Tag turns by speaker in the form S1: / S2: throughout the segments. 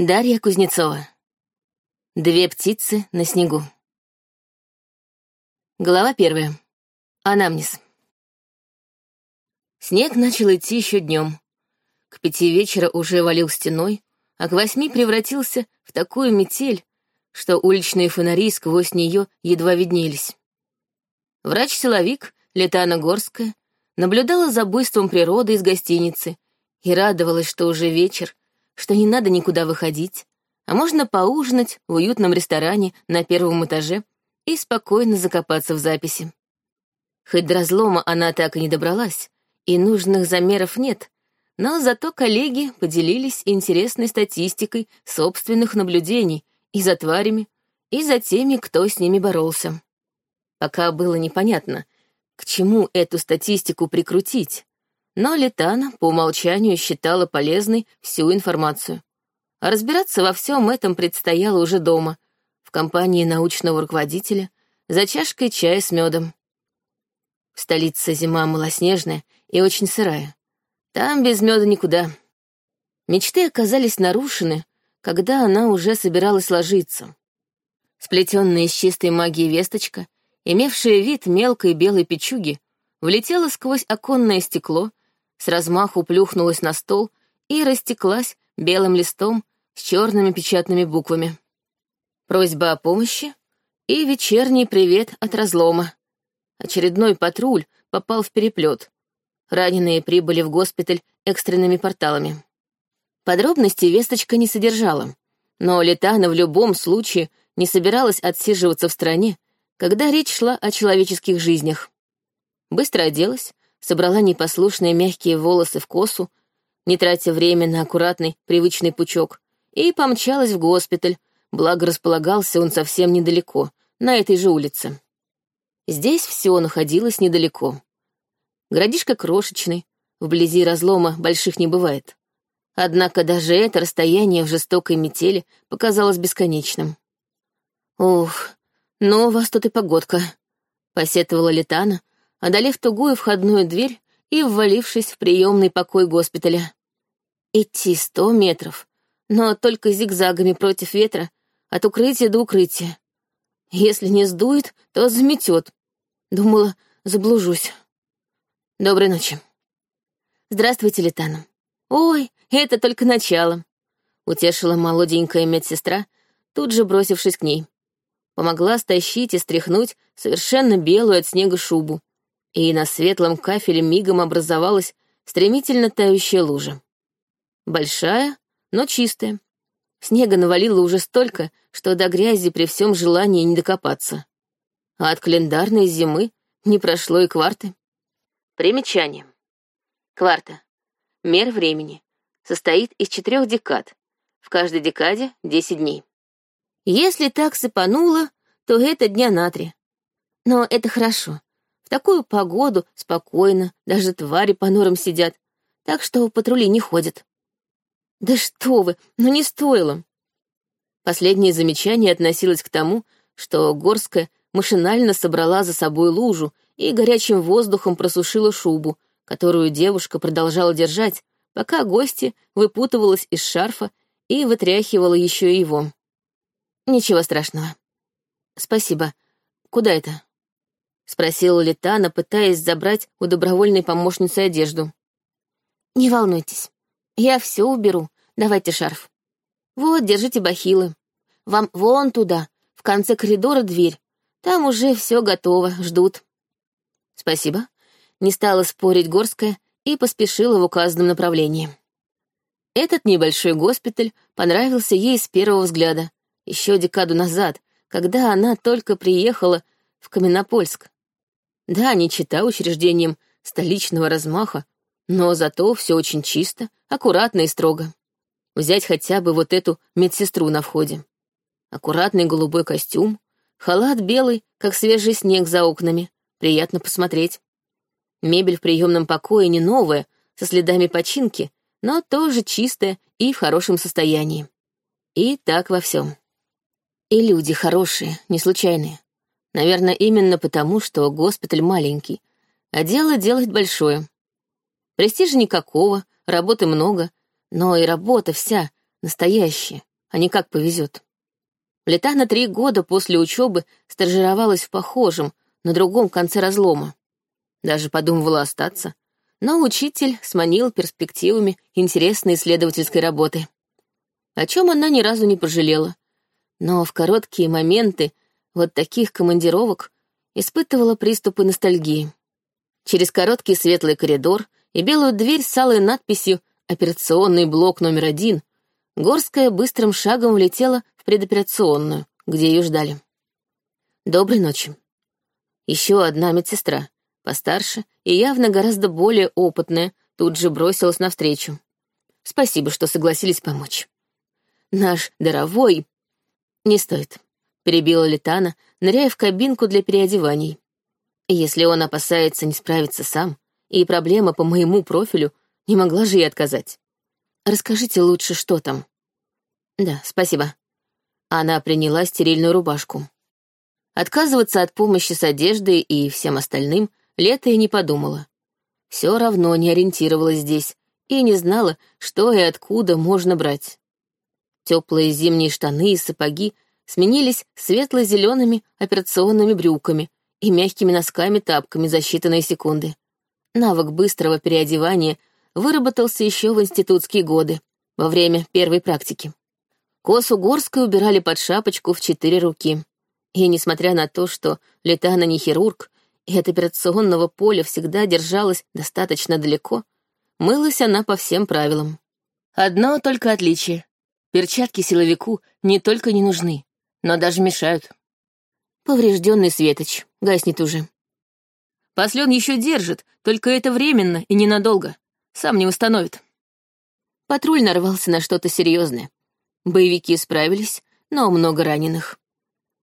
S1: Дарья Кузнецова. Две птицы на снегу. Глава первая. Анамнез. Снег начал идти еще днем. К пяти вечера уже валил стеной, а к восьми превратился в такую метель, что уличные фонари сквозь нее едва виднелись. Врач-силовик Летана Горская наблюдала за буйством природы из гостиницы и радовалась, что уже вечер, что не надо никуда выходить, а можно поужинать в уютном ресторане на первом этаже и спокойно закопаться в записи. Хоть до разлома она так и не добралась, и нужных замеров нет, но зато коллеги поделились интересной статистикой собственных наблюдений и за тварями, и за теми, кто с ними боролся. Пока было непонятно, к чему эту статистику прикрутить, но Летана по умолчанию считала полезной всю информацию. А разбираться во всем этом предстояло уже дома, в компании научного руководителя, за чашкой чая с медом. В столице зима малоснежная и очень сырая. Там без меда никуда. Мечты оказались нарушены, когда она уже собиралась ложиться. Сплетенная из чистой магии весточка, имевшая вид мелкой белой печуги, влетела сквозь оконное стекло с размаху плюхнулась на стол и растеклась белым листом с черными печатными буквами. Просьба о помощи и вечерний привет от разлома. Очередной патруль попал в переплет. Раненые прибыли в госпиталь экстренными порталами. Подробностей весточка не содержала, но Летана в любом случае не собиралась отсиживаться в стране, когда речь шла о человеческих жизнях. Быстро оделась, собрала непослушные мягкие волосы в косу, не тратя время на аккуратный, привычный пучок, и помчалась в госпиталь, благо располагался он совсем недалеко, на этой же улице. Здесь все находилось недалеко. Городишко крошечный, вблизи разлома больших не бывает. Однако даже это расстояние в жестокой метели показалось бесконечным. «Ух, ну у вас тут и погодка», — посетовала Летана, одолев тугую входную дверь и ввалившись в приемный покой госпиталя. Идти сто метров, но только зигзагами против ветра, от укрытия до укрытия. Если не сдует, то заметет. Думала, заблужусь. Доброй ночи. Здравствуйте, Летана. Ой, это только начало. Утешила молоденькая медсестра, тут же бросившись к ней. Помогла стащить и стряхнуть совершенно белую от снега шубу и на светлом кафеле мигом образовалась стремительно тающая лужа. Большая, но чистая. Снега навалило уже столько, что до грязи при всем желании не докопаться. А от календарной зимы не прошло и кварты. Примечание. Кварта. Мер времени. Состоит из четырех декад. В каждой декаде — десять дней. Если так сыпануло, то это дня на три. Но это хорошо. Такую погоду спокойно, даже твари по норам сидят, так что патрули не ходят. Да что вы, ну не стоило. Последнее замечание относилось к тому, что Горская машинально собрала за собой лужу и горячим воздухом просушила шубу, которую девушка продолжала держать, пока гости выпутывалась из шарфа и вытряхивала еще его. Ничего страшного. Спасибо. Куда это? — спросила Летана, пытаясь забрать у добровольной помощницы одежду. «Не волнуйтесь, я все уберу. Давайте шарф. Вот, держите бахилы. Вам вон туда, в конце коридора дверь. Там уже все готово, ждут». «Спасибо», — не стала спорить Горская и поспешила в указанном направлении. Этот небольшой госпиталь понравился ей с первого взгляда, еще декаду назад, когда она только приехала в Каменопольск. Да, не чита учреждением столичного размаха, но зато все очень чисто, аккуратно и строго. Взять хотя бы вот эту медсестру на входе. Аккуратный голубой костюм, халат белый, как свежий снег за окнами, приятно посмотреть. Мебель в приемном покое не новая, со следами починки, но тоже чистая и в хорошем состоянии. И так во всем. И люди хорошие, не случайные. Наверное, именно потому, что госпиталь маленький, а дело делать большое. Престижа никакого, работы много, но и работа вся настоящая, а не как повезет. Летана три года после учебы стажировалась в похожем, на другом конце разлома. Даже подумывала остаться, но учитель сманил перспективами интересной исследовательской работы, о чем она ни разу не пожалела. Но в короткие моменты вот таких командировок испытывала приступы ностальгии. Через короткий светлый коридор и белую дверь с алой надписью «Операционный блок номер один» Горская быстрым шагом влетела в предоперационную, где ее ждали. «Доброй ночи». Еще одна медсестра, постарше и явно гораздо более опытная, тут же бросилась навстречу. Спасибо, что согласились помочь. Наш даровой... Не стоит, перебила Литана, ныряя в кабинку для переодеваний. Если он опасается не справиться сам, и проблема по моему профилю, не могла же и отказать. Расскажите лучше, что там. Да, спасибо. Она приняла стерильную рубашку. Отказываться от помощи с одеждой и всем остальным Лето и не подумала. Все равно не ориентировалась здесь и не знала, что и откуда можно брать. Теплые зимние штаны и сапоги сменились светло-зелеными операционными брюками и мягкими носками-тапками за считанные секунды. Навык быстрого переодевания выработался еще в институтские годы, во время первой практики. Косу Горской убирали под шапочку в четыре руки. И несмотря на то, что Летана не хирург, и от операционного поля всегда держалась достаточно далеко, мылась она по всем правилам. Одно только отличие. Перчатки силовику не только не нужны, но даже мешают. Поврежденный светоч, гаснет уже. Послен еще держит, только это временно и ненадолго. Сам не восстановит. Патруль нарвался на что-то серьезное. Боевики справились, но много раненых.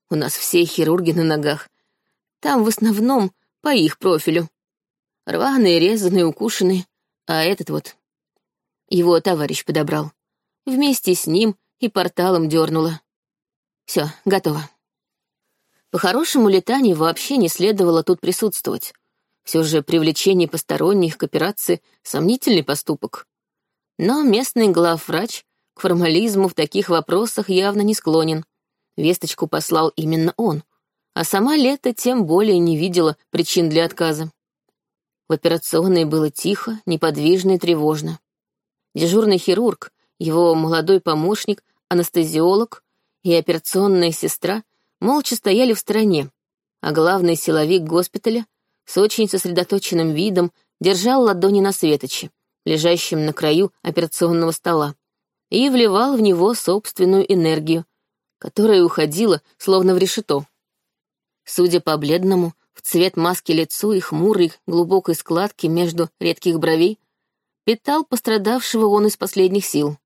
S1: У нас все хирурги на ногах. Там в основном по их профилю. Рваные, резаные, укушенные. А этот вот... Его товарищ подобрал. Вместе с ним и порталом дернуло. Все, готово. По-хорошему, летанию вообще не следовало тут присутствовать. Все же привлечение посторонних к операции — сомнительный поступок. Но местный главврач к формализму в таких вопросах явно не склонен. Весточку послал именно он, а сама Лето тем более не видела причин для отказа. В операционной было тихо, неподвижно и тревожно. Дежурный хирург, его молодой помощник, анестезиолог и операционная сестра молча стояли в стороне, а главный силовик госпиталя с очень сосредоточенным видом держал ладони на светоче, лежащем на краю операционного стола, и вливал в него собственную энергию, которая уходила словно в решето. Судя по бледному, в цвет маски лицу и хмурой глубокой складки между редких бровей, питал пострадавшего он из последних сил.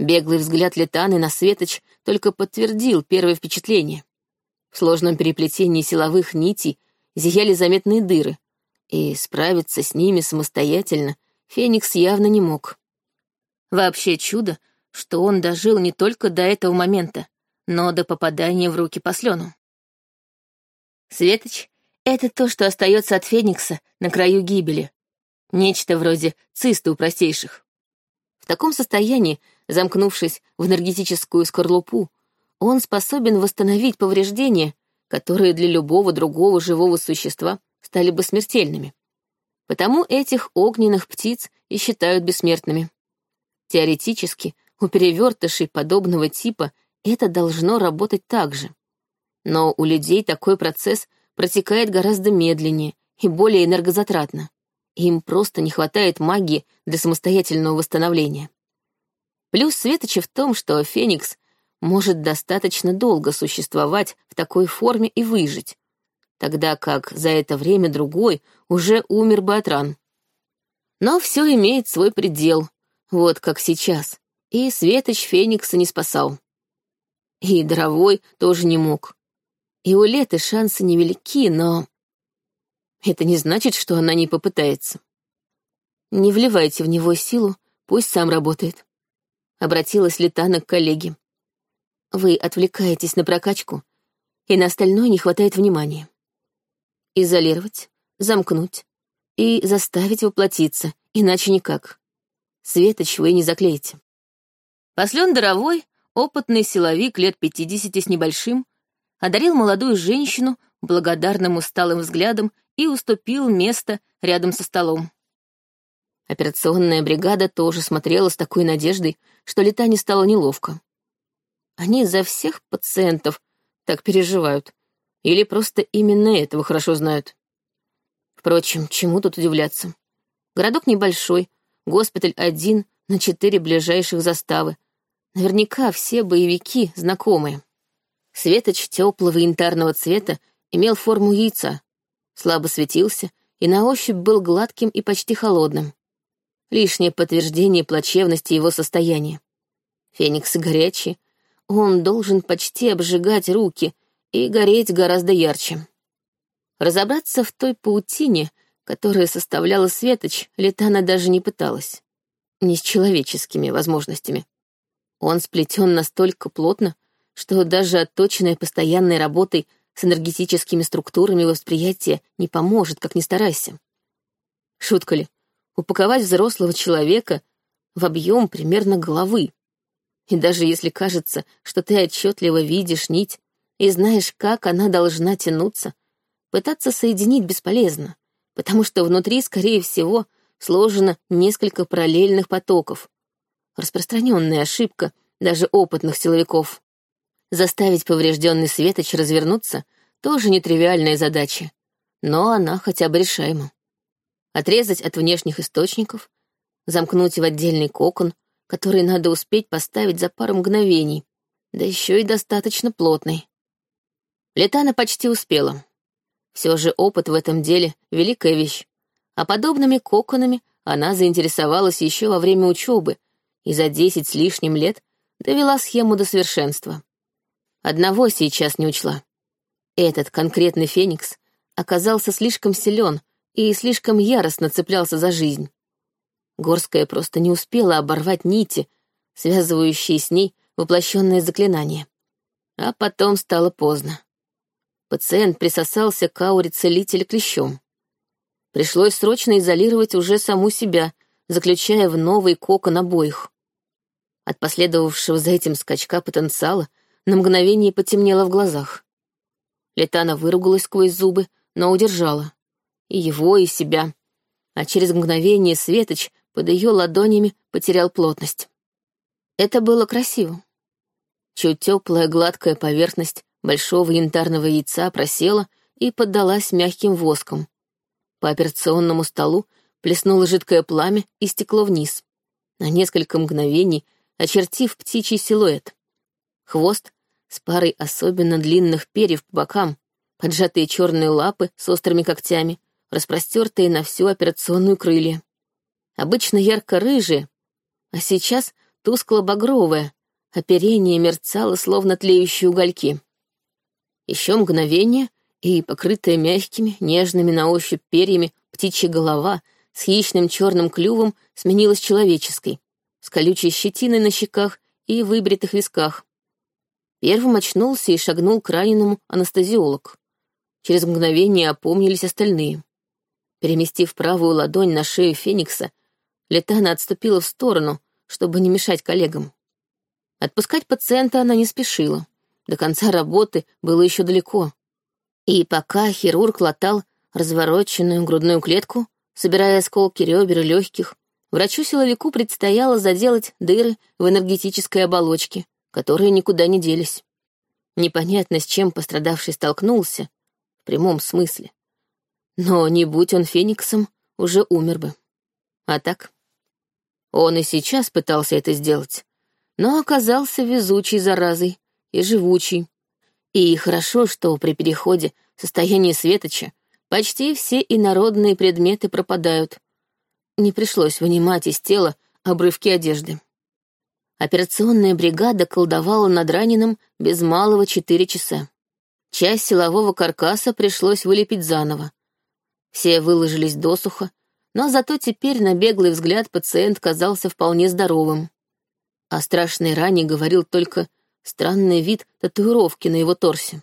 S1: Беглый взгляд Летаны на Светоч только подтвердил первое впечатление. В сложном переплетении силовых нитей зияли заметные дыры, и справиться с ними самостоятельно Феникс явно не мог. Вообще чудо, что он дожил не только до этого момента, но до попадания в руки послену. Светоч — это то, что остается от Феникса на краю гибели. Нечто вроде цисты у простейших. В таком состоянии, замкнувшись в энергетическую скорлупу, он способен восстановить повреждения, которые для любого другого живого существа стали бы смертельными. Потому этих огненных птиц и считают бессмертными. Теоретически, у перевертышей подобного типа это должно работать так же. Но у людей такой процесс протекает гораздо медленнее и более энергозатратно. Им просто не хватает магии для самостоятельного восстановления. Плюс Светоча в том, что Феникс может достаточно долго существовать в такой форме и выжить, тогда как за это время другой уже умер бы от ран. Но все имеет свой предел, вот как сейчас, и Светоч Феникса не спасал. И Даровой тоже не мог. И у Леты шансы невелики, но... Это не значит, что она не попытается. Не вливайте в него силу, пусть сам работает. Обратилась Летана к коллеге. Вы отвлекаетесь на прокачку, и на остальное не хватает внимания. Изолировать, замкнуть и заставить воплотиться, иначе никак. Светоч вы не заклеите. Послен даровой, опытный силовик лет пятидесяти с небольшим одарил молодую женщину благодарным усталым взглядом и уступил место рядом со столом. Операционная бригада тоже смотрела с такой надеждой, что Летане стало неловко. Они за всех пациентов так переживают. Или просто именно этого хорошо знают. Впрочем, чему тут удивляться? Городок небольшой, госпиталь один на четыре ближайших заставы. Наверняка все боевики знакомые. Светоч теплого янтарного цвета имел форму яйца, слабо светился и на ощупь был гладким и почти холодным. Лишнее подтверждение плачевности его состояния. Феникс горячий, он должен почти обжигать руки и гореть гораздо ярче. Разобраться в той паутине, которая составляла Светоч, Летана даже не пыталась. Не с человеческими возможностями. Он сплетен настолько плотно, что даже отточенная постоянной работой с энергетическими структурами восприятия не поможет, как ни старайся. Шутка ли? Упаковать взрослого человека в объем примерно головы. И даже если кажется, что ты отчетливо видишь нить и знаешь, как она должна тянуться, пытаться соединить бесполезно, потому что внутри, скорее всего, сложено несколько параллельных потоков. Распространенная ошибка даже опытных силовиков. Заставить поврежденный светоч развернуться — тоже нетривиальная задача, но она хотя бы решаема. Отрезать от внешних источников, замкнуть в отдельный кокон, который надо успеть поставить за пару мгновений, да еще и достаточно плотный. Летана почти успела. Все же опыт в этом деле — великая вещь, а подобными коконами она заинтересовалась еще во время учебы и за десять с лишним лет довела схему до совершенства. Одного сейчас не учла. Этот конкретный феникс оказался слишком силен и слишком яростно цеплялся за жизнь. Горская просто не успела оборвать нити, связывающие с ней воплощенное заклинание. А потом стало поздно. Пациент присосался к ауре целителя клещом. Пришлось срочно изолировать уже саму себя, заключая в новый кокон обоих. От последовавшего за этим скачка потенциала на мгновение потемнело в глазах. Летана выругалась сквозь зубы, но удержала. И его, и себя. А через мгновение Светоч под ее ладонями потерял плотность. Это было красиво. Чуть теплая гладкая поверхность большого янтарного яйца просела и поддалась мягким воском. По операционному столу плеснуло жидкое пламя и стекло вниз. На несколько мгновений очертив птичий силуэт хвост с парой особенно длинных перьев по бокам, поджатые черные лапы с острыми когтями, распростертые на всю операционную крылья. Обычно ярко-рыжие, а сейчас тускло-багровое, оперение мерцало, словно тлеющие угольки. Еще мгновение, и покрытая мягкими, нежными на ощупь перьями птичья голова с хищным черным клювом сменилась человеческой, с колючей щетиной на щеках и выбритых висках. Первым очнулся и шагнул к раненому анестезиолог. Через мгновение опомнились остальные. Переместив правую ладонь на шею Феникса, Летана отступила в сторону, чтобы не мешать коллегам. Отпускать пациента она не спешила. До конца работы было еще далеко. И пока хирург латал развороченную грудную клетку, собирая осколки ребер и легких, врачу-силовику предстояло заделать дыры в энергетической оболочке, которые никуда не делись. Непонятно, с чем пострадавший столкнулся, в прямом смысле. Но не будь он фениксом, уже умер бы. А так? Он и сейчас пытался это сделать, но оказался везучей заразой и живучей. И хорошо, что при переходе в состояние светоча почти все инородные предметы пропадают. Не пришлось вынимать из тела обрывки одежды. Операционная бригада колдовала над раненым без малого четыре часа. Часть силового каркаса пришлось вылепить заново. Все выложились досуха, но зато теперь на беглый взгляд пациент казался вполне здоровым. О страшной ране говорил только странный вид татуировки на его торсе.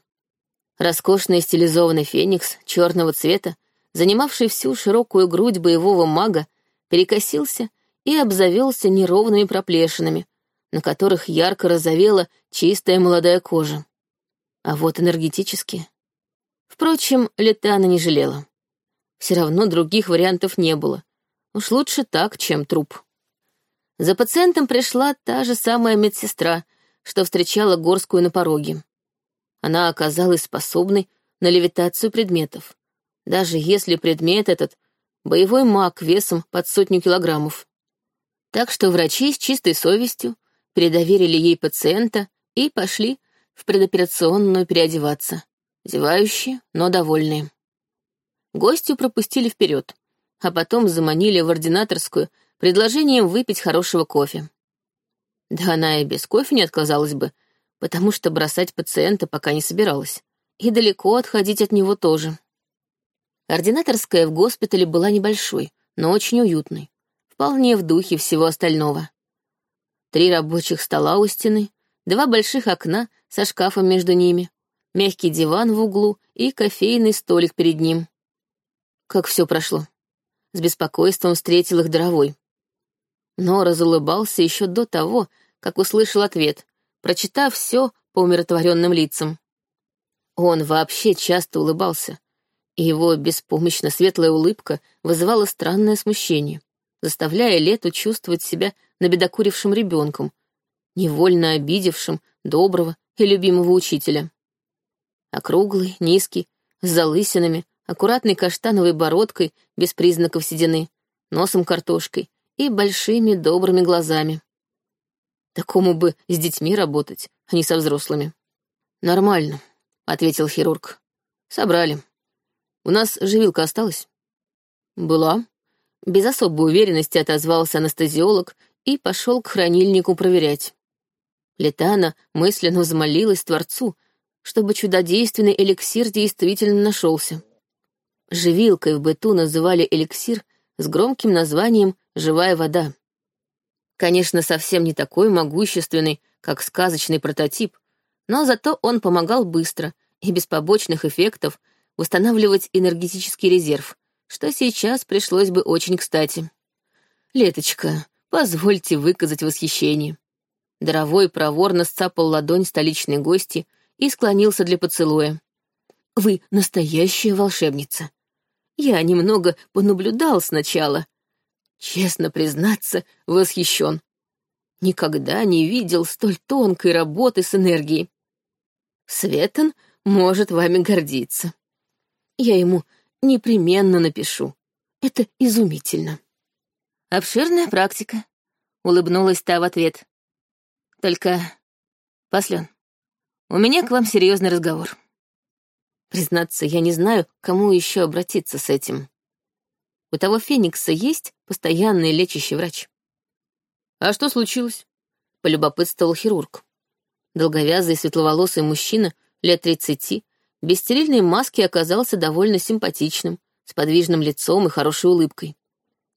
S1: Роскошный стилизованный феникс черного цвета, занимавший всю широкую грудь боевого мага, перекосился и обзавелся неровными проплешинами, на которых ярко розовела чистая молодая кожа. А вот энергетически... Впрочем, Летана не жалела. Все равно других вариантов не было. Уж лучше так, чем труп. За пациентом пришла та же самая медсестра, что встречала Горскую на пороге. Она оказалась способной на левитацию предметов, даже если предмет этот — боевой маг весом под сотню килограммов. Так что врачи с чистой совестью передоверили ей пациента и пошли в предоперационную переодеваться, зевающие, но довольные. Гостю пропустили вперед, а потом заманили в ординаторскую предложением выпить хорошего кофе. Да она и без кофе не отказалась бы, потому что бросать пациента пока не собиралась, и далеко отходить от него тоже. Ординаторская в госпитале была небольшой, но очень уютной, вполне в духе всего остального. Три рабочих стола у стены, два больших окна со шкафом между ними, мягкий диван в углу и кофейный столик перед ним. Как все прошло. С беспокойством встретил их Доровой. Но разулыбался еще до того, как услышал ответ, прочитав все по умиротворенным лицам. Он вообще часто улыбался, и его беспомощно светлая улыбка вызывала странное смущение, заставляя Лету чувствовать себя набедокурившим ребенком, невольно обидевшим доброго и любимого учителя. Округлый, низкий, с залысинами, аккуратной каштановой бородкой без признаков седины, носом картошкой и большими добрыми глазами. Такому бы с детьми работать, а не со взрослыми. «Нормально», — ответил хирург. «Собрали. У нас живилка осталась?» «Была». Без особой уверенности отозвался анестезиолог и пошел к хранильнику проверять. Летана мысленно взмолилась Творцу, чтобы чудодейственный эликсир действительно нашелся. Живилкой в быту называли эликсир с громким названием «живая вода». Конечно, совсем не такой могущественный, как сказочный прототип, но зато он помогал быстро и без побочных эффектов восстанавливать энергетический резерв, что сейчас пришлось бы очень кстати. «Леточка, позвольте выказать восхищение». Доровой проворно сцапал ладонь столичной гости и склонился для поцелуя. «Вы настоящая волшебница. Я немного понаблюдал сначала, Честно признаться, восхищен. Никогда не видел столь тонкой работы с энергией. Светон может вами гордиться. Я ему непременно напишу. Это изумительно. Обширная практика, — улыбнулась та в ответ. Только, Послен, у меня к вам серьезный разговор. Признаться, я не знаю, к кому еще обратиться с этим. У того Феникса есть постоянный лечащий врач. «А что случилось?» — полюбопытствовал хирург. Долговязый светловолосый мужчина лет тридцати, без стерильной маски оказался довольно симпатичным, с подвижным лицом и хорошей улыбкой.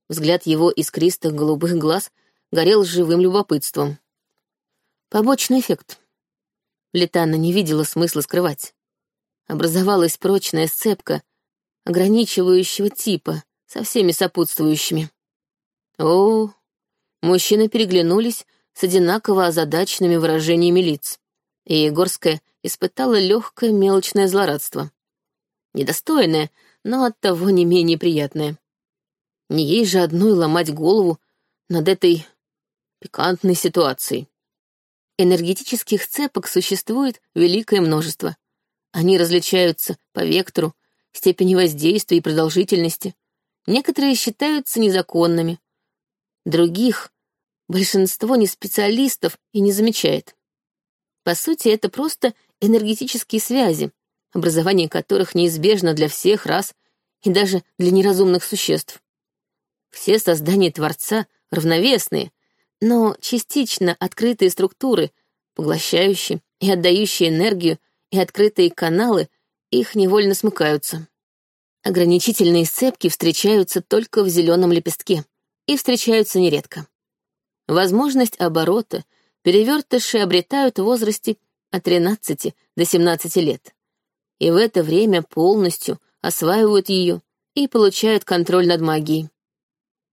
S1: Взгляд его искристых голубых глаз горел живым любопытством. Побочный эффект. Летана не видела смысла скрывать. Образовалась прочная сцепка ограничивающего типа, со всеми сопутствующими. О, мужчины переглянулись с одинаково озадаченными выражениями лиц, и Егорская испытала легкое мелочное злорадство. Недостойное, но оттого не менее приятное. Не ей же одной ломать голову над этой пикантной ситуацией. Энергетических цепок существует великое множество. Они различаются по вектору, степени воздействия и продолжительности, Некоторые считаются незаконными. Других большинство не специалистов и не замечает. По сути, это просто энергетические связи, образование которых неизбежно для всех рас и даже для неразумных существ. Все создания Творца равновесные, но частично открытые структуры, поглощающие и отдающие энергию, и открытые каналы их невольно смыкаются. Ограничительные сцепки встречаются только в зеленом лепестке и встречаются нередко. Возможность оборота перевертыши обретают в возрасте от 13 до 17 лет. И в это время полностью осваивают ее и получают контроль над магией.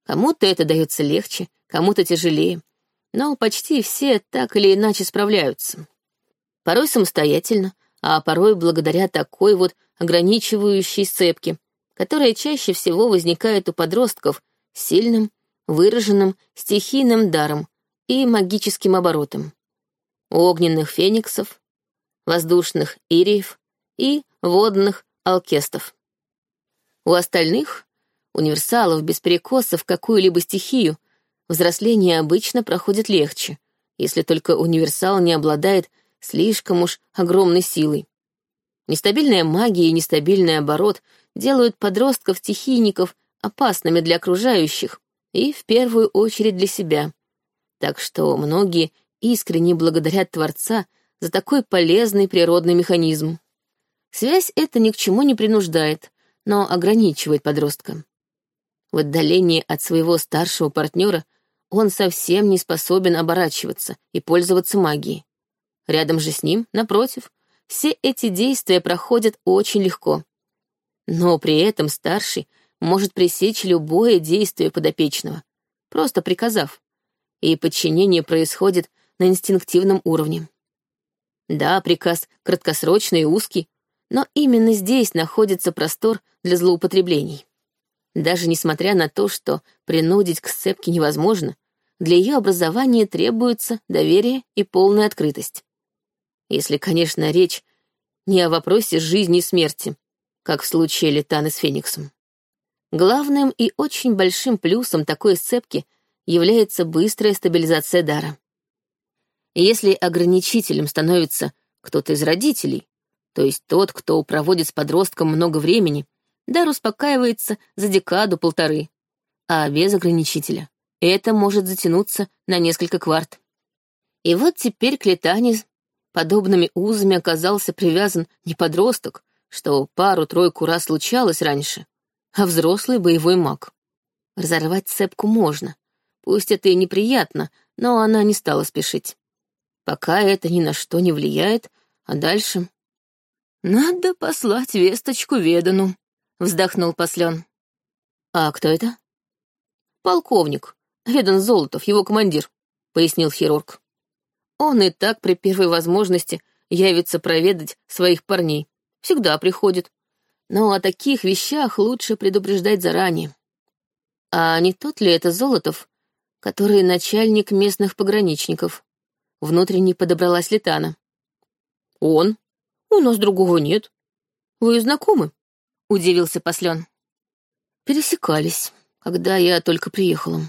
S1: Кому-то это дается легче, кому-то тяжелее, но почти все так или иначе справляются. Порой самостоятельно, а порой благодаря такой вот ограничивающей сцепке, которая чаще всего возникает у подростков с сильным, выраженным стихийным даром и магическим оборотом. У огненных фениксов, воздушных ириев и водных алкестов. У остальных, универсалов без перекоса какую-либо стихию, взросление обычно проходит легче, если только универсал не обладает слишком уж огромной силой. Нестабильная магия и нестабильный оборот делают подростков-стихийников опасными для окружающих и, в первую очередь, для себя. Так что многие искренне благодарят Творца за такой полезный природный механизм. Связь это ни к чему не принуждает, но ограничивает подростка. В отдалении от своего старшего партнера он совсем не способен оборачиваться и пользоваться магией. Рядом же с ним, напротив, все эти действия проходят очень легко. Но при этом старший может пресечь любое действие подопечного, просто приказав, и подчинение происходит на инстинктивном уровне. Да, приказ краткосрочный и узкий, но именно здесь находится простор для злоупотреблений. Даже несмотря на то, что принудить к сцепке невозможно, для ее образования требуется доверие и полная открытость. Если, конечно, речь не о вопросе жизни и смерти, как в случае Летаны с Фениксом. Главным и очень большим плюсом такой сцепки является быстрая стабилизация дара. Если ограничителем становится кто-то из родителей, то есть тот, кто проводит с подростком много времени, дар успокаивается за декаду-полторы, а без ограничителя это может затянуться на несколько кварт. И вот теперь к Летане подобными узами оказался привязан не подросток, что пару-тройку раз случалось раньше, а взрослый боевой маг. Разорвать цепку можно. Пусть это и неприятно, но она не стала спешить. Пока это ни на что не влияет, а дальше... «Надо послать весточку Ведану», — вздохнул Послен. «А кто это?» «Полковник. Ведан Золотов, его командир», — пояснил хирург. «Он и так при первой возможности явится проведать своих парней. Всегда приходит. Но о таких вещах лучше предупреждать заранее. А не тот ли это Золотов, который начальник местных пограничников? Внутренне подобралась Летана. Он? У нас другого нет. Вы знакомы? Удивился Послен. Пересекались, когда я только приехала.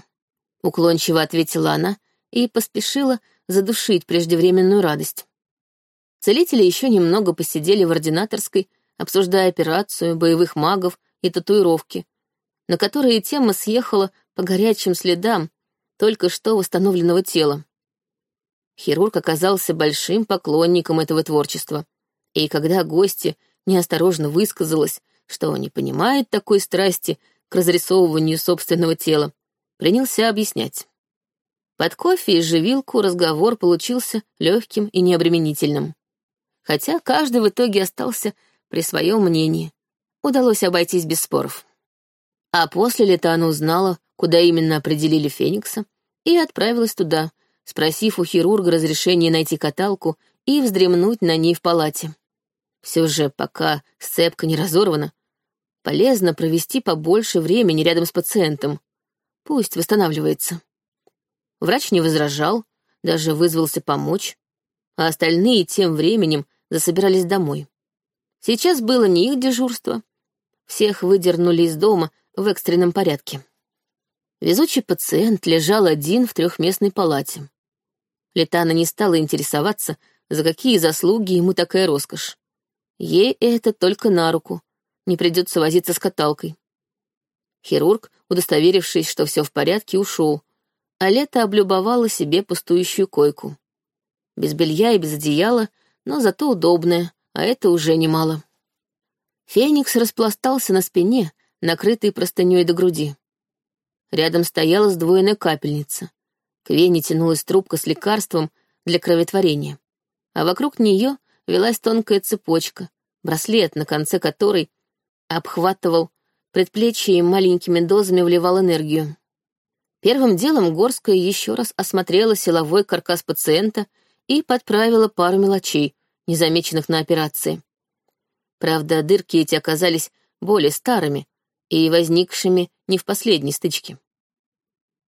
S1: Уклончиво ответила она и поспешила задушить преждевременную радость. Целители еще немного посидели в ординаторской, обсуждая операцию, боевых магов и татуировки, на которые тема съехала по горячим следам только что восстановленного тела. Хирург оказался большим поклонником этого творчества, и когда гости неосторожно высказалась, что не понимает такой страсти к разрисовыванию собственного тела, принялся объяснять. Под кофе и живилку разговор получился легким и необременительным. Хотя каждый в итоге остался при своем мнении. Удалось обойтись без споров. А после Летана узнала, куда именно определили Феникса, и отправилась туда, спросив у хирурга разрешения найти каталку и вздремнуть на ней в палате. Все же, пока сцепка не разорвана, полезно провести побольше времени рядом с пациентом. Пусть восстанавливается. Врач не возражал, даже вызвался помочь, а остальные тем временем засобирались домой. Сейчас было не их дежурство. Всех выдернули из дома в экстренном порядке. Везучий пациент лежал один в трехместной палате. Летана не стала интересоваться, за какие заслуги ему такая роскошь. Ей это только на руку, не придется возиться с каталкой. Хирург, удостоверившись, что все в порядке, ушел, а Лето облюбовала себе пустующую койку. Без белья и без одеяла, но зато удобная, а это уже немало. Феникс распластался на спине, накрытый простыней до груди. Рядом стояла сдвоенная капельница. К вене тянулась трубка с лекарством для кроветворения, а вокруг нее велась тонкая цепочка, браслет, на конце которой обхватывал предплечье и маленькими дозами вливал энергию. Первым делом Горская еще раз осмотрела силовой каркас пациента и подправила пару мелочей, незамеченных на операции. Правда, дырки эти оказались более старыми и возникшими не в последней стычке.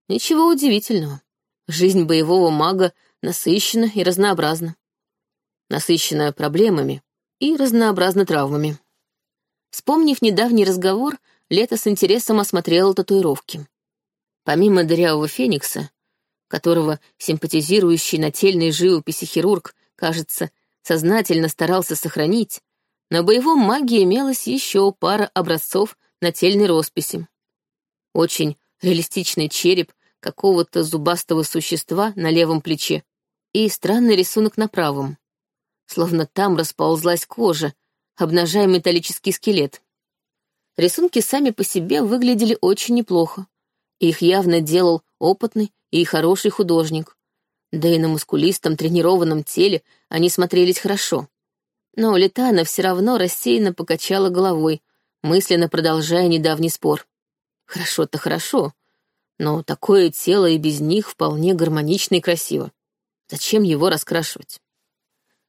S1: Ничего удивительного. Жизнь боевого мага насыщена и разнообразна. Насыщена проблемами и разнообразна травмами. Вспомнив недавний разговор, Лето с интересом осмотрела татуировки. Помимо дырявого феникса, которого симпатизирующий нательной живописи хирург, кажется, сознательно старался сохранить, на боевом маге имелась еще пара образцов нательной росписи. Очень реалистичный череп какого-то зубастого существа на левом плече и странный рисунок на правом. Словно там расползлась кожа, обнажая металлический скелет. Рисунки сами по себе выглядели очень неплохо. Их явно делал опытный и хороший художник. Да и на мускулистом тренированном теле они смотрелись хорошо. Но Летана все равно рассеянно покачала головой, мысленно продолжая недавний спор. Хорошо-то хорошо, но такое тело и без них вполне гармонично и красиво. Зачем его раскрашивать?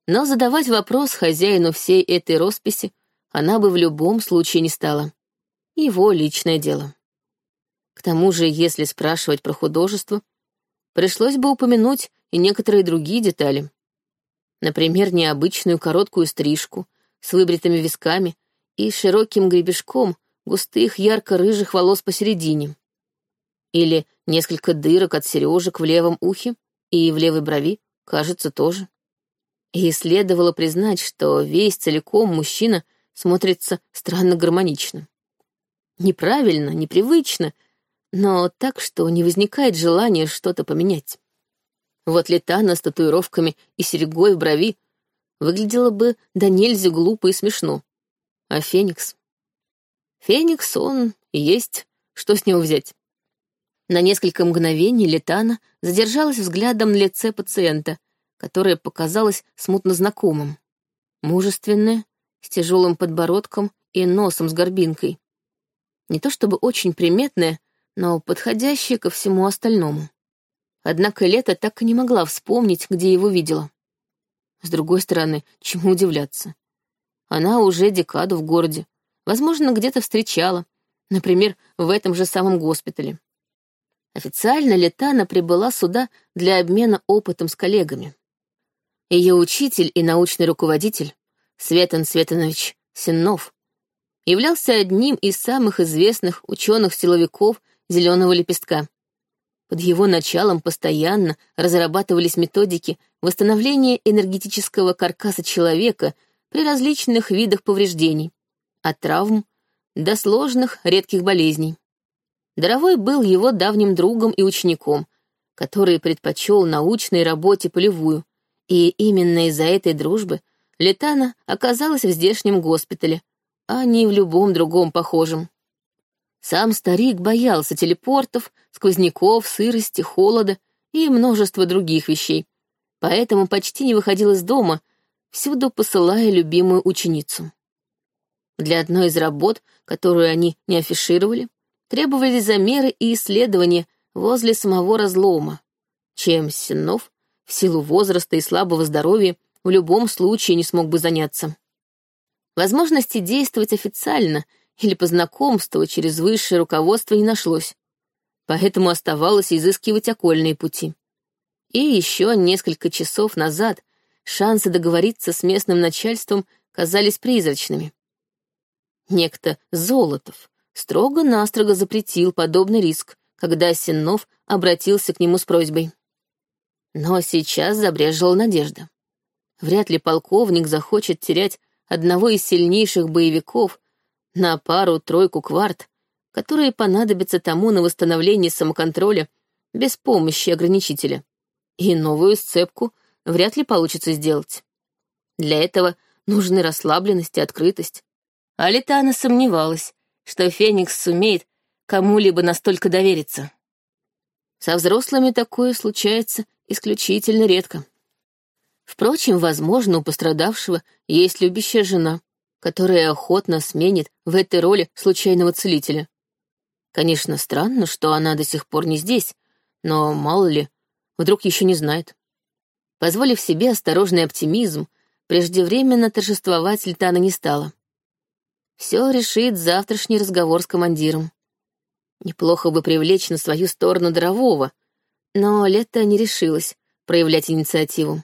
S1: Но задавать вопрос хозяину всей этой росписи она бы в любом случае не стала. Его личное дело. К тому же, если спрашивать про художество, пришлось бы упомянуть и некоторые другие детали. Например, необычную короткую стрижку с выбритыми висками и широким гребешком густых ярко-рыжих волос посередине. Или несколько дырок от сережек в левом ухе и в левой брови, кажется, тоже. И следовало признать, что весь целиком мужчина смотрится странно гармонично. Неправильно, непривычно, но так, что не возникает желания что-то поменять. Вот Летана с татуировками и серьгой в брови выглядела бы да нельзя глупо и смешно. А Феникс? Феникс, он и есть, что с него взять? На несколько мгновений Летана задержалась взглядом на лице пациента, которое показалось смутно знакомым. Мужественное, с тяжелым подбородком и носом с горбинкой. Не то чтобы очень приметное, но подходящее ко всему остальному. Однако Лето так и не могла вспомнить, где его видела. С другой стороны, чему удивляться? Она уже декаду в городе. Возможно, где-то встречала. Например, в этом же самом госпитале. Официально Летана прибыла сюда для обмена опытом с коллегами. Ее учитель и научный руководитель, Светан Светанович Сеннов, являлся одним из самых известных ученых-силовиков зеленого лепестка. Под его началом постоянно разрабатывались методики восстановления энергетического каркаса человека при различных видах повреждений, от травм до сложных редких болезней. Даровой был его давним другом и учеником, который предпочел научной работе полевую, и именно из-за этой дружбы Летана оказалась в здешнем госпитале, а не в любом другом похожем. Сам старик боялся телепортов, сквозняков, сырости, холода и множества других вещей, поэтому почти не выходил из дома, всюду посылая любимую ученицу. Для одной из работ, которую они не афишировали, требовались замеры и исследования возле самого разлома, чем Сеннов, в силу возраста и слабого здоровья, в любом случае не смог бы заняться. Возможности действовать официально — или по знакомству через высшее руководство не нашлось, поэтому оставалось изыскивать окольные пути. И еще несколько часов назад шансы договориться с местным начальством казались призрачными. Некто Золотов строго-настрого запретил подобный риск, когда Сеннов обратился к нему с просьбой. Но сейчас забрежила надежда. Вряд ли полковник захочет терять одного из сильнейших боевиков, на пару-тройку кварт, которые понадобятся тому на восстановление самоконтроля без помощи ограничителя. И новую сцепку вряд ли получится сделать. Для этого нужны расслабленность и открытость. А Летана сомневалась, что Феникс сумеет кому-либо настолько довериться. Со взрослыми такое случается исключительно редко. Впрочем, возможно, у пострадавшего есть любящая жена, которая охотно сменит в этой роли случайного целителя. Конечно, странно, что она до сих пор не здесь, но мало ли, вдруг еще не знает. Позволив себе осторожный оптимизм, преждевременно торжествовать Летана не стала. Все решит завтрашний разговор с командиром. Неплохо бы привлечь на свою сторону Дорового, но Лето не решилась проявлять инициативу.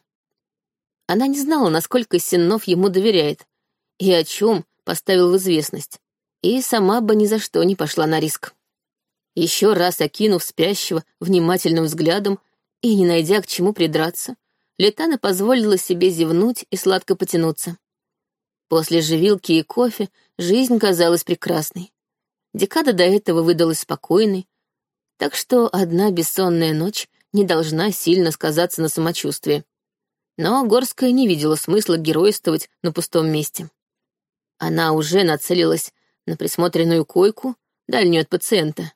S1: Она не знала, насколько Сеннов ему доверяет и о чем поставил в известность, и сама бы ни за что не пошла на риск. Еще раз окинув спящего внимательным взглядом и не найдя к чему придраться, Летана позволила себе зевнуть и сладко потянуться. После живилки и кофе жизнь казалась прекрасной. Декада до этого выдалась спокойной, так что одна бессонная ночь не должна сильно сказаться на самочувствии. Но Горская не видела смысла геройствовать на пустом месте. Она уже нацелилась на присмотренную койку, дальнюю от пациента,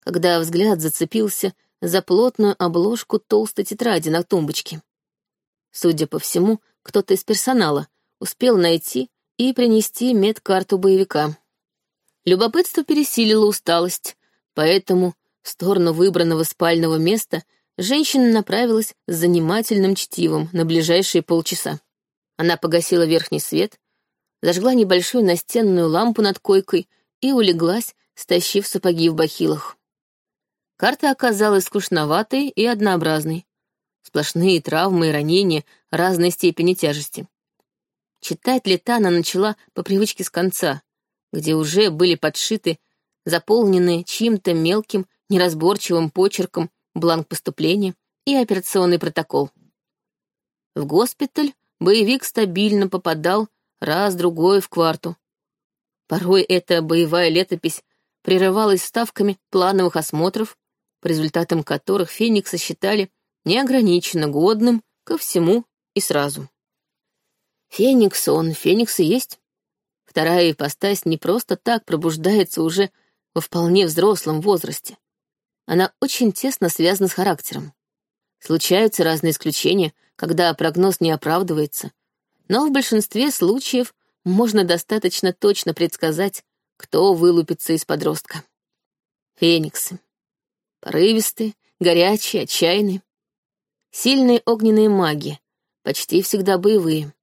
S1: когда взгляд зацепился за плотную обложку толстой тетради на тумбочке. Судя по всему, кто-то из персонала успел найти и принести медкарту боевика. Любопытство пересилило усталость, поэтому в сторону выбранного спального места женщина направилась с занимательным чтивом на ближайшие полчаса. Она погасила верхний свет, зажгла небольшую настенную лампу над койкой и улеглась, стащив сапоги в бахилах. Карта оказалась скучноватой и однообразной. Сплошные травмы и ранения разной степени тяжести. Читать Летана начала по привычке с конца, где уже были подшиты, заполненные чьим-то мелким, неразборчивым почерком бланк поступления и операционный протокол. В госпиталь боевик стабильно попадал раз-другой в кварту. Порой эта боевая летопись прерывалась ставками плановых осмотров, по результатам которых Феникса считали неограниченно годным ко всему и сразу. Феникс он, Феникс и есть. Вторая ипостась не просто так пробуждается уже во вполне взрослом возрасте. Она очень тесно связана с характером. Случаются разные исключения, когда прогноз не оправдывается, но в большинстве случаев можно достаточно точно предсказать, кто вылупится из подростка. Фениксы. Порывистые, горячие, отчаянные. Сильные огненные маги, почти всегда боевые.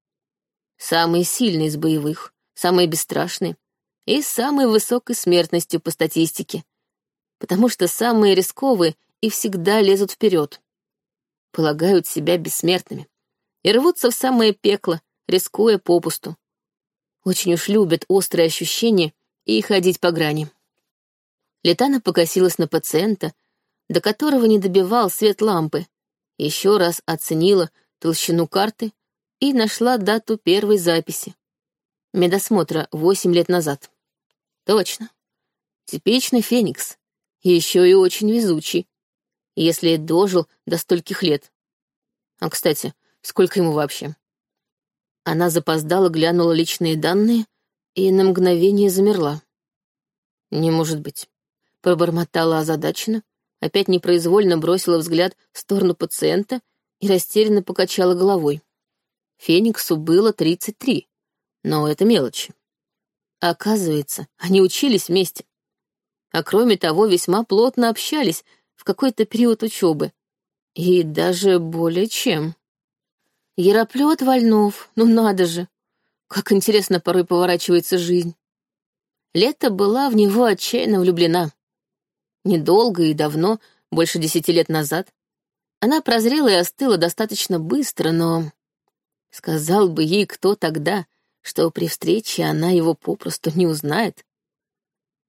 S1: Самые сильные из боевых, самые бесстрашные и с самой высокой смертностью по статистике, потому что самые рисковые и всегда лезут вперед, полагают себя бессмертными и рвутся в самое пекло, рискуя попусту. Очень уж любят острые ощущения и ходить по грани. Летана покосилась на пациента, до которого не добивал свет лампы, еще раз оценила толщину карты и нашла дату первой записи. Медосмотра восемь лет назад. Точно. Типичный Феникс. Еще и очень везучий. Если дожил до стольких лет. А, кстати, сколько ему вообще? Она запоздала, глянула личные данные и на мгновение замерла. «Не может быть», — пробормотала озадаченно, опять непроизвольно бросила взгляд в сторону пациента и растерянно покачала головой. Фениксу было 33, но это мелочи. Оказывается, они учились вместе. А кроме того, весьма плотно общались в какой-то период учебы. И даже более чем. Яроплет Вольнов, ну надо же. Как интересно порой поворачивается жизнь. Лето была в него отчаянно влюблена. Недолго и давно, больше десяти лет назад. Она прозрела и остыла достаточно быстро, но... Сказал бы ей кто тогда, что при встрече она его попросту не узнает.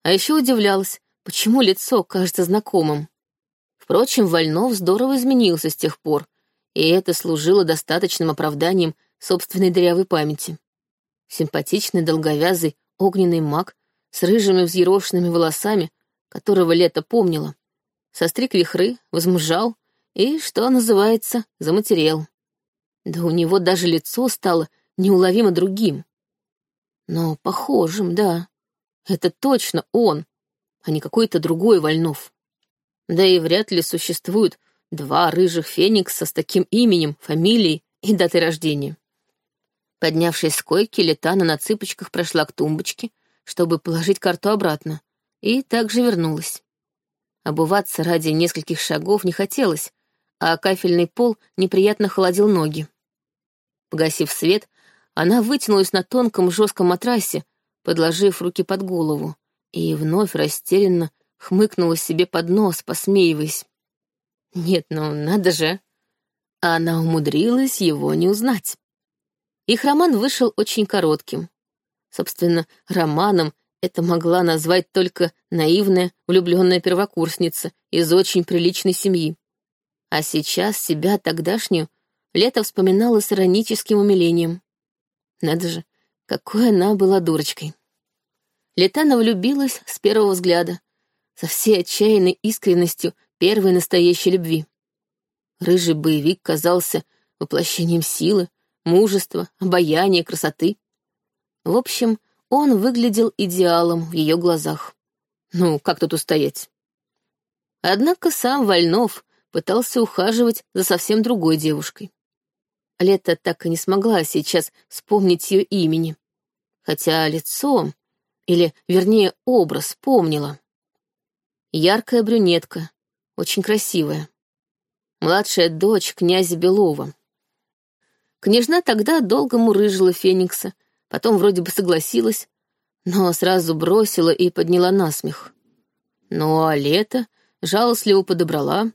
S1: А еще удивлялась, почему лицо кажется знакомым. Впрочем, Вольнов здорово изменился с тех пор, и это служило достаточным оправданием собственной дырявой памяти. Симпатичный долговязый огненный маг с рыжими взъерошенными волосами, которого лето помнила, состриг вихры, возмужал и, что называется, заматерел. Да у него даже лицо стало неуловимо другим. Но похожим, да. Это точно он, а не какой-то другой Вольнов. Да и вряд ли существует Два рыжих феникса с таким именем, фамилией и датой рождения. Поднявшись с койки, Летана на цыпочках прошла к тумбочке, чтобы положить карту обратно, и также вернулась. Обуваться ради нескольких шагов не хотелось, а кафельный пол неприятно холодил ноги. Погасив свет, она вытянулась на тонком жестком матрасе, подложив руки под голову, и вновь растерянно хмыкнула себе под нос, посмеиваясь. Нет, ну надо же. Она умудрилась его не узнать. Их роман вышел очень коротким. Собственно, романом это могла назвать только наивная, влюбленная первокурсница из очень приличной семьи. А сейчас себя тогдашнюю Лето вспоминала с ироническим умилением. Надо же, какой она была дурочкой. Летана влюбилась с первого взгляда, со всей отчаянной искренностью первой настоящей любви. Рыжий боевик казался воплощением силы, мужества, обаяния, красоты. В общем, он выглядел идеалом в ее глазах. Ну, как тут устоять? Однако сам Вольнов пытался ухаживать за совсем другой девушкой. Лето так и не смогла сейчас вспомнить ее имени, хотя лицо, или, вернее, образ помнила. Яркая брюнетка, очень красивая. Младшая дочь князя Белова. Княжна тогда долго мурыжила Феникса, Потом вроде бы согласилась, но сразу бросила и подняла насмех. Ну а лето жалостливо подобрала,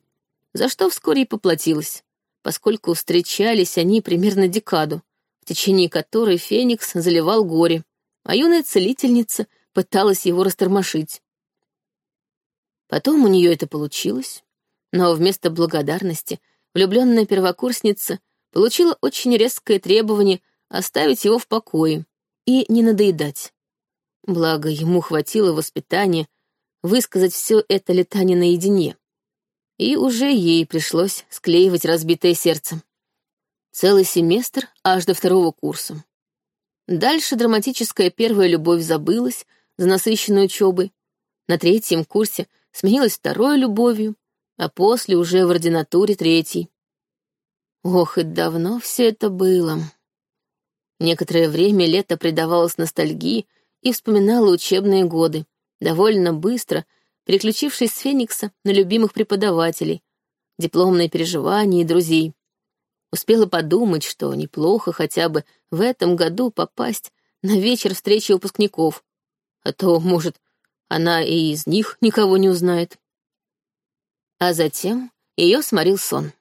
S1: за что вскоре и поплатилась, поскольку встречались они примерно декаду, в течение которой Феникс заливал горе, а юная целительница пыталась его растормошить. Потом у нее это получилось, но вместо благодарности влюбленная первокурсница получила очень резкое требование оставить его в покое и не надоедать. Благо, ему хватило воспитания высказать все это летание наедине. И уже ей пришлось склеивать разбитое сердце. Целый семестр аж до второго курса. Дальше драматическая первая любовь забылась за насыщенной учебой. На третьем курсе сменилась второй любовью, а после уже в ординатуре третьей. Ох, и давно все это было. Некоторое время лето предавалось ностальгии и вспоминала учебные годы, довольно быстро переключившись с Феникса на любимых преподавателей, дипломные переживания и друзей. Успела подумать, что неплохо хотя бы в этом году попасть на вечер встречи выпускников, а то, может, она и из них никого не узнает. А затем ее сморил сон.